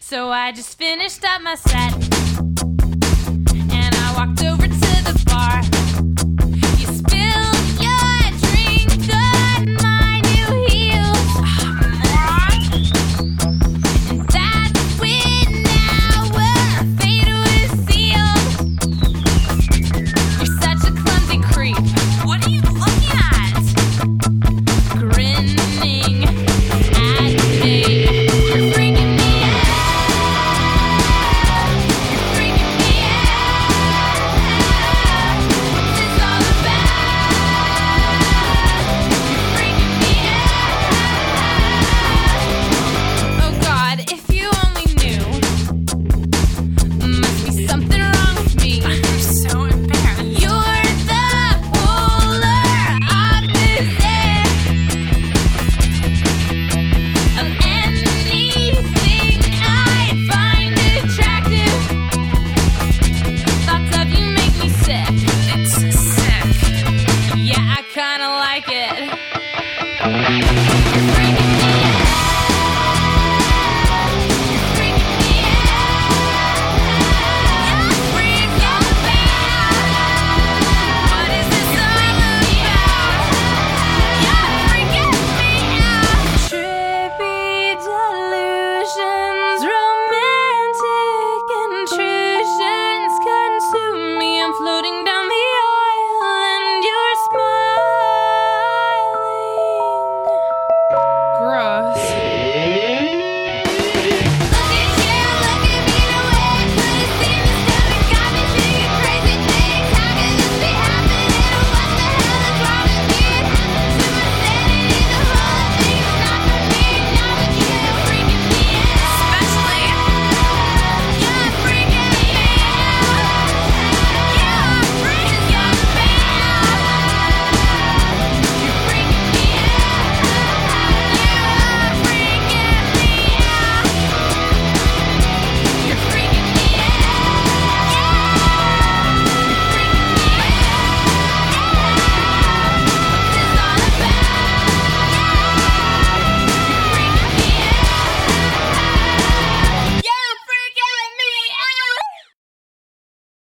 So I just finished up my set.